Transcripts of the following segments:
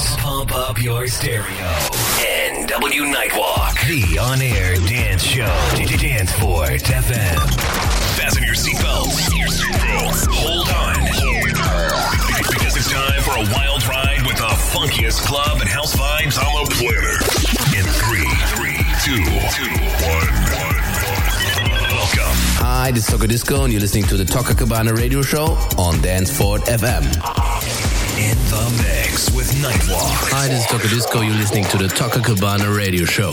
mix. Pump up your stereo. NW Nightwalk, the on-air dance show. Dance for FM. Fasten your seatbelts. Hold on. Because it's time for a wild ride with the funkiest club and house vibes on the planet. In three, three, two, two, one, one. Welcome. Hi, this is Toka Disco, and you're listening to the Toka Cabana radio show on Danceford FM. In the mix with Nightwalk. Hi, this is Toka Disco, you're listening to the Toka Cabana radio show.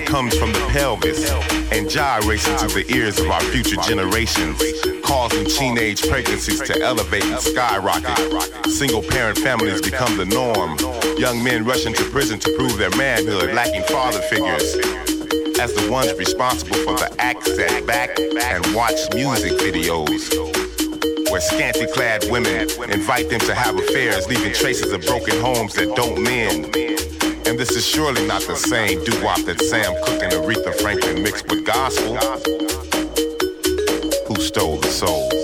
Comes from the pelvis and gyrates into the ears of our future generations, causing teenage pregnancies to elevate and skyrocket. Single parent families become the norm. Young men rush into prison to prove their manhood, lacking father figures. as the ones responsible for the acts that back and watch music videos where scanty clad women invite them to have affairs, leaving traces of broken homes that don't mend. And this is surely not the same doo-wop that Sam Cooke and Aretha Franklin mixed with gospel. Who stole the soul?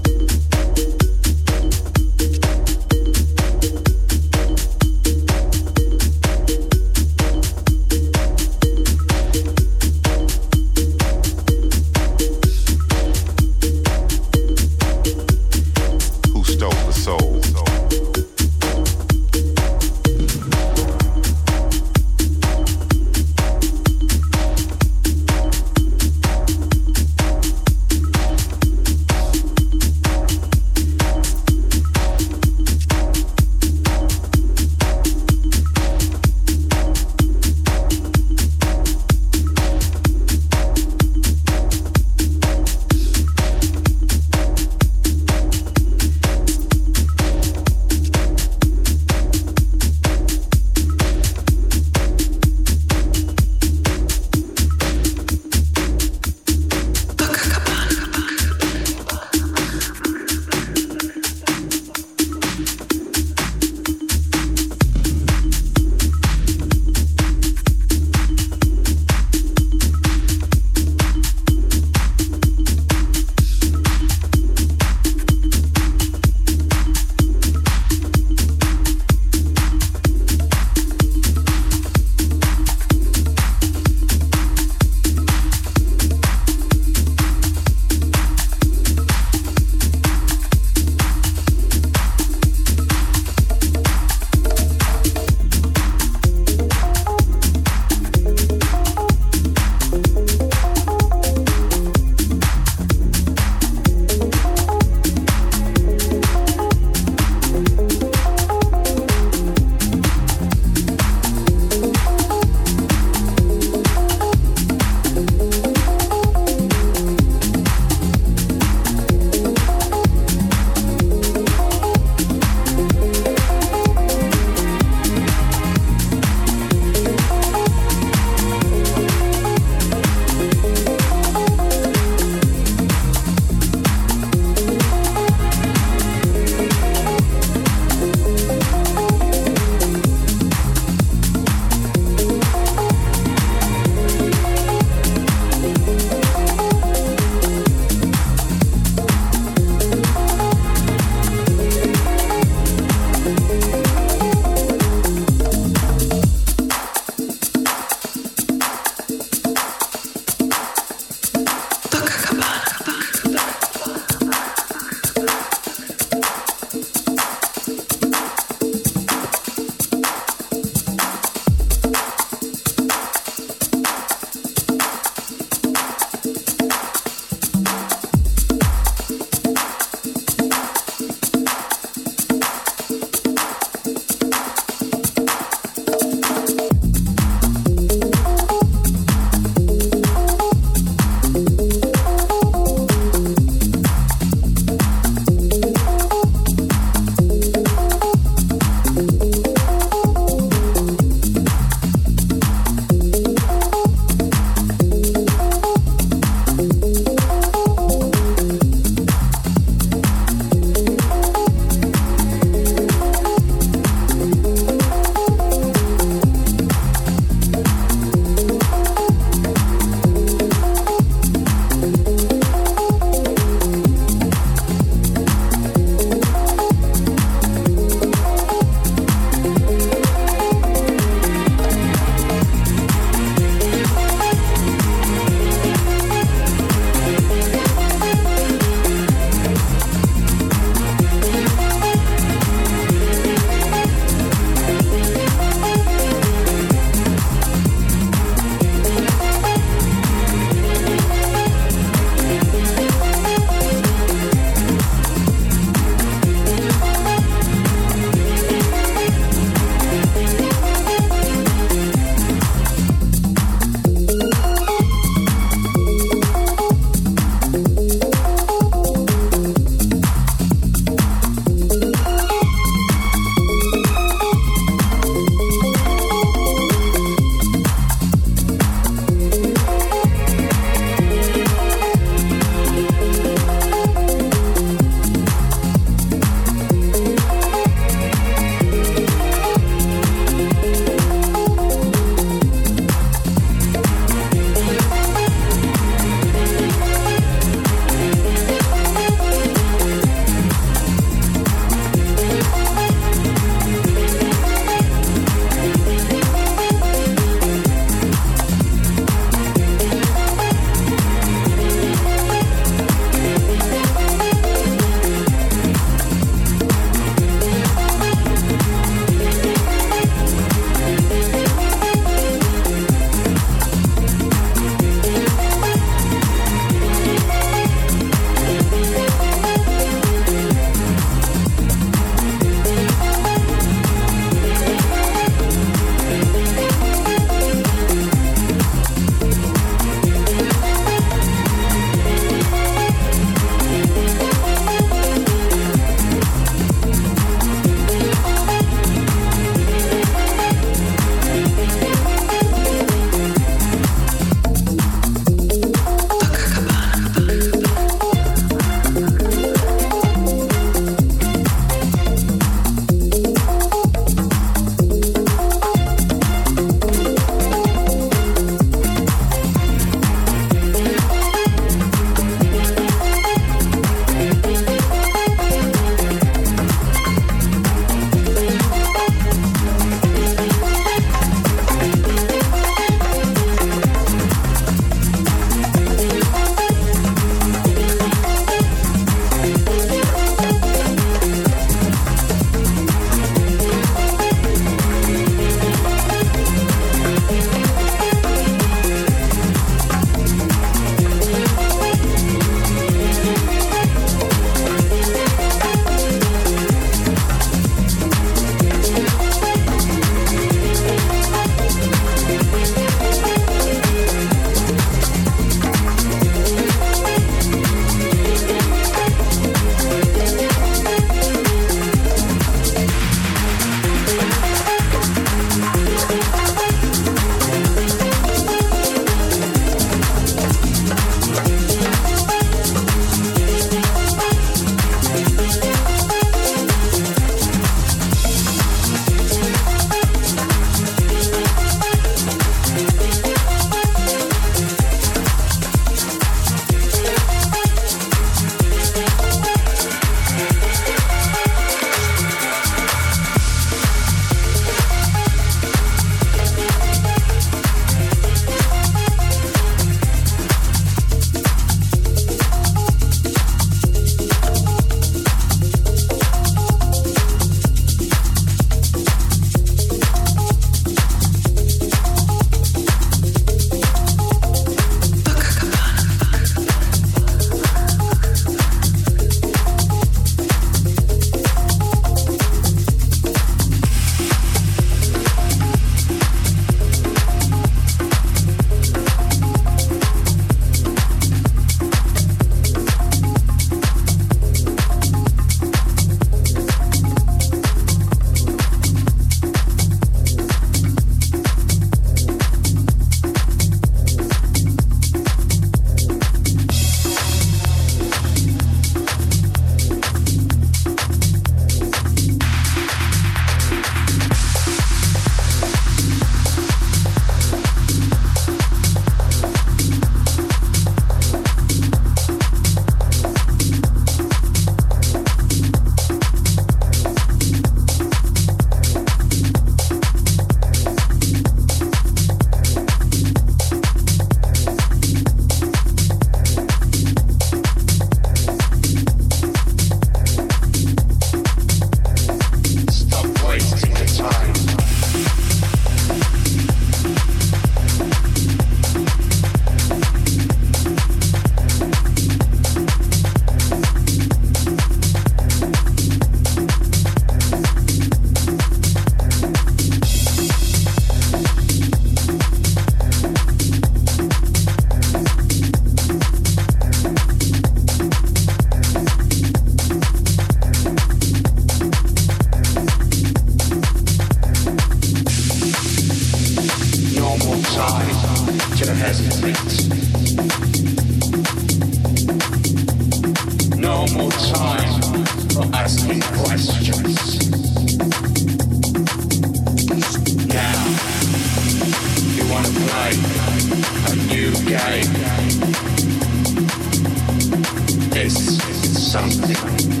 something.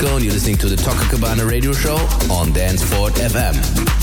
And you're listening to the Toka Cabana radio show on Danceford FM.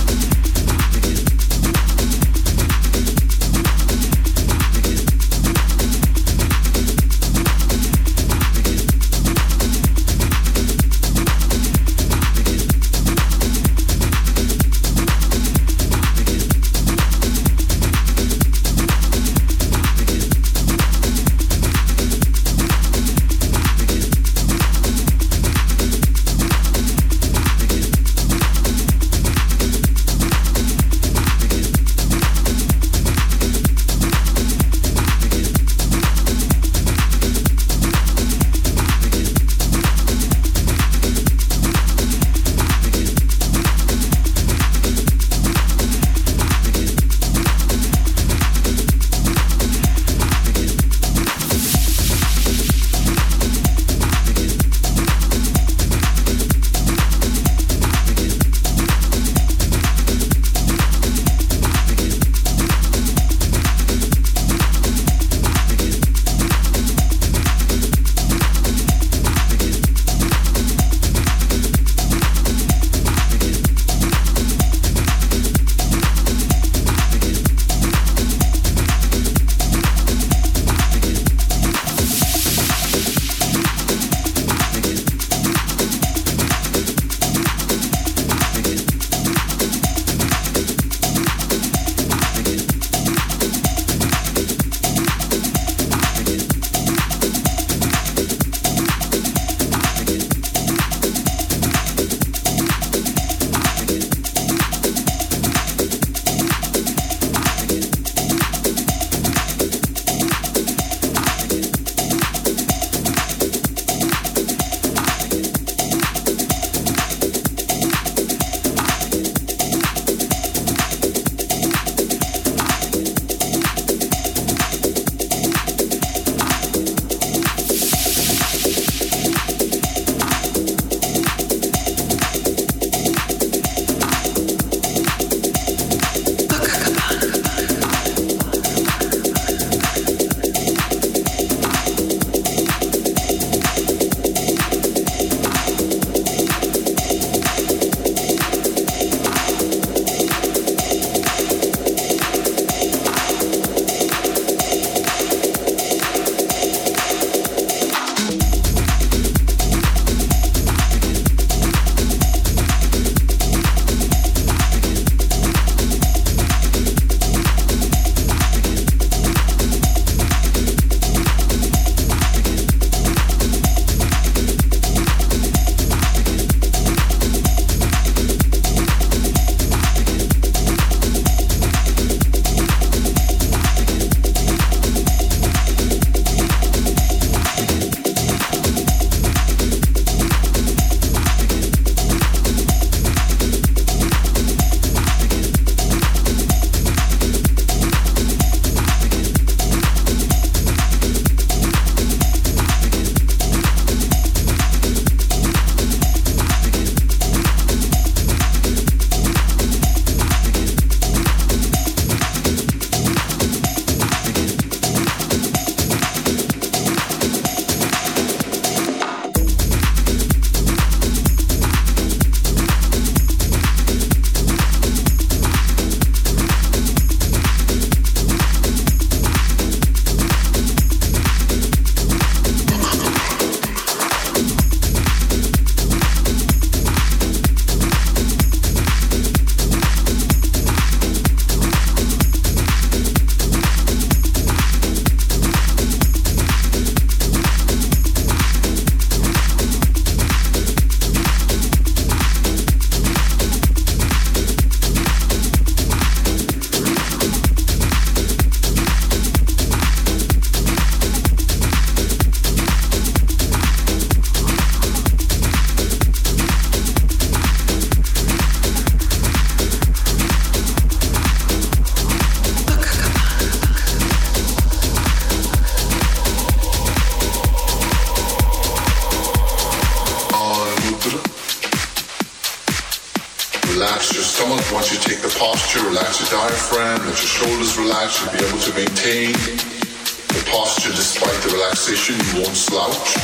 your shoulders relaxed. You'll be able to maintain the posture despite the relaxation. You won't slouch.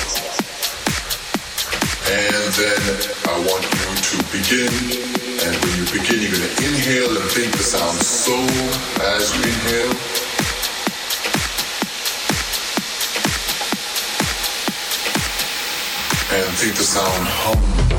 And then I want you to begin. And when you begin, you're going to inhale and think the sound so as you inhale. And think the sound hum.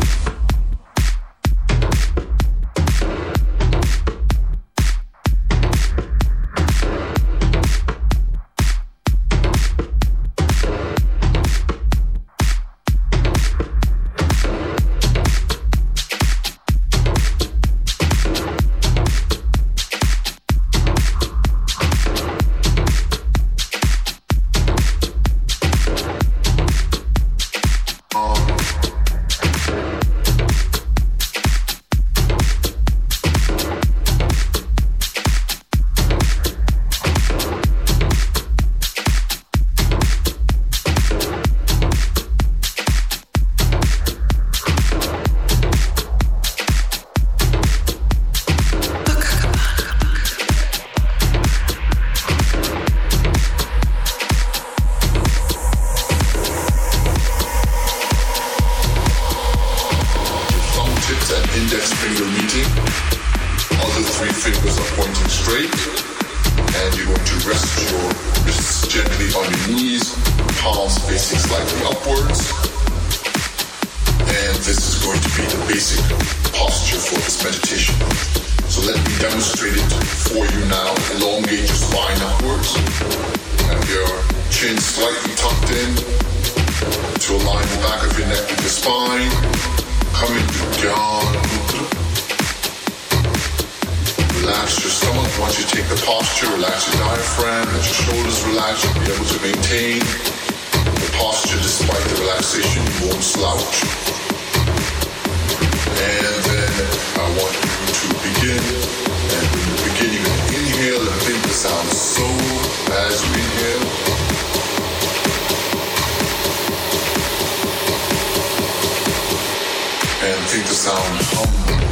wanting to sound humble.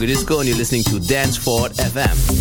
Good Disco and you're listening to Dance Ford FM.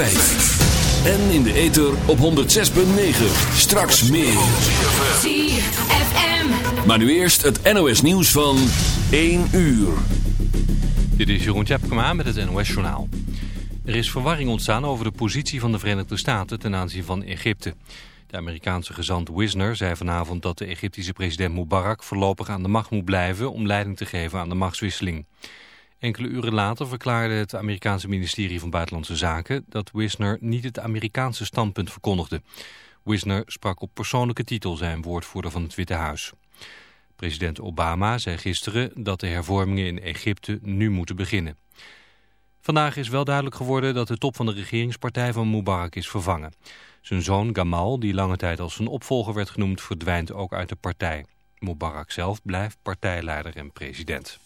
En in de ether op 106.9. Straks meer. ZFM. Maar nu eerst het NOS nieuws van 1 uur. Dit is Jeroen Tjepkema met het NOS Journaal. Er is verwarring ontstaan over de positie van de Verenigde Staten ten aanzien van Egypte. De Amerikaanse gezant Wisner zei vanavond dat de Egyptische president Mubarak voorlopig aan de macht moet blijven om leiding te geven aan de machtswisseling. Enkele uren later verklaarde het Amerikaanse ministerie van Buitenlandse Zaken dat Wisner niet het Amerikaanse standpunt verkondigde. Wisner sprak op persoonlijke titel zijn woordvoerder van het Witte Huis. President Obama zei gisteren dat de hervormingen in Egypte nu moeten beginnen. Vandaag is wel duidelijk geworden dat de top van de regeringspartij van Mubarak is vervangen. Zijn zoon Gamal, die lange tijd als zijn opvolger werd genoemd, verdwijnt ook uit de partij. Mubarak zelf blijft partijleider en president.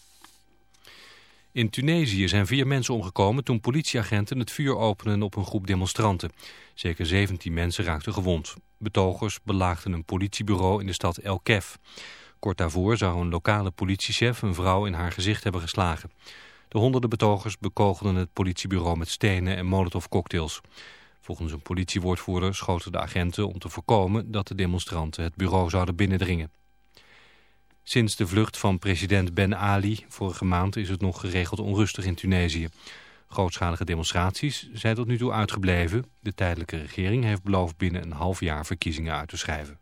In Tunesië zijn vier mensen omgekomen toen politieagenten het vuur openden op een groep demonstranten. Zeker 17 mensen raakten gewond. Betogers belaagden een politiebureau in de stad El Kef. Kort daarvoor zou een lokale politiechef een vrouw in haar gezicht hebben geslagen. De honderden betogers bekogelden het politiebureau met stenen en molotovcocktails. Volgens een politiewoordvoerder schoten de agenten om te voorkomen dat de demonstranten het bureau zouden binnendringen. Sinds de vlucht van president Ben Ali vorige maand is het nog geregeld onrustig in Tunesië. Grootschalige demonstraties zijn tot nu toe uitgebleven. De tijdelijke regering heeft beloofd binnen een half jaar verkiezingen uit te schrijven.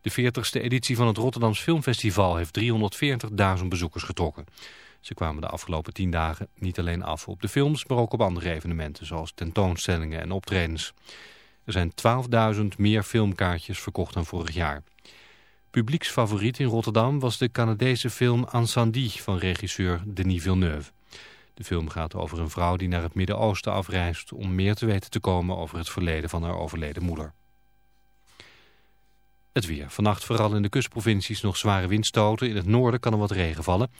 De 40ste editie van het Rotterdams Filmfestival heeft 340.000 bezoekers getrokken. Ze kwamen de afgelopen tien dagen niet alleen af op de films, maar ook op andere evenementen zoals tentoonstellingen en optredens. Er zijn 12.000 meer filmkaartjes verkocht dan vorig jaar. Publieksfavoriet in Rotterdam was de Canadese film Incendie van regisseur Denis Villeneuve. De film gaat over een vrouw die naar het Midden-Oosten afreist om meer te weten te komen over het verleden van haar overleden moeder. Het weer. Vannacht vooral in de kustprovincies nog zware windstoten. In het noorden kan er wat regen vallen.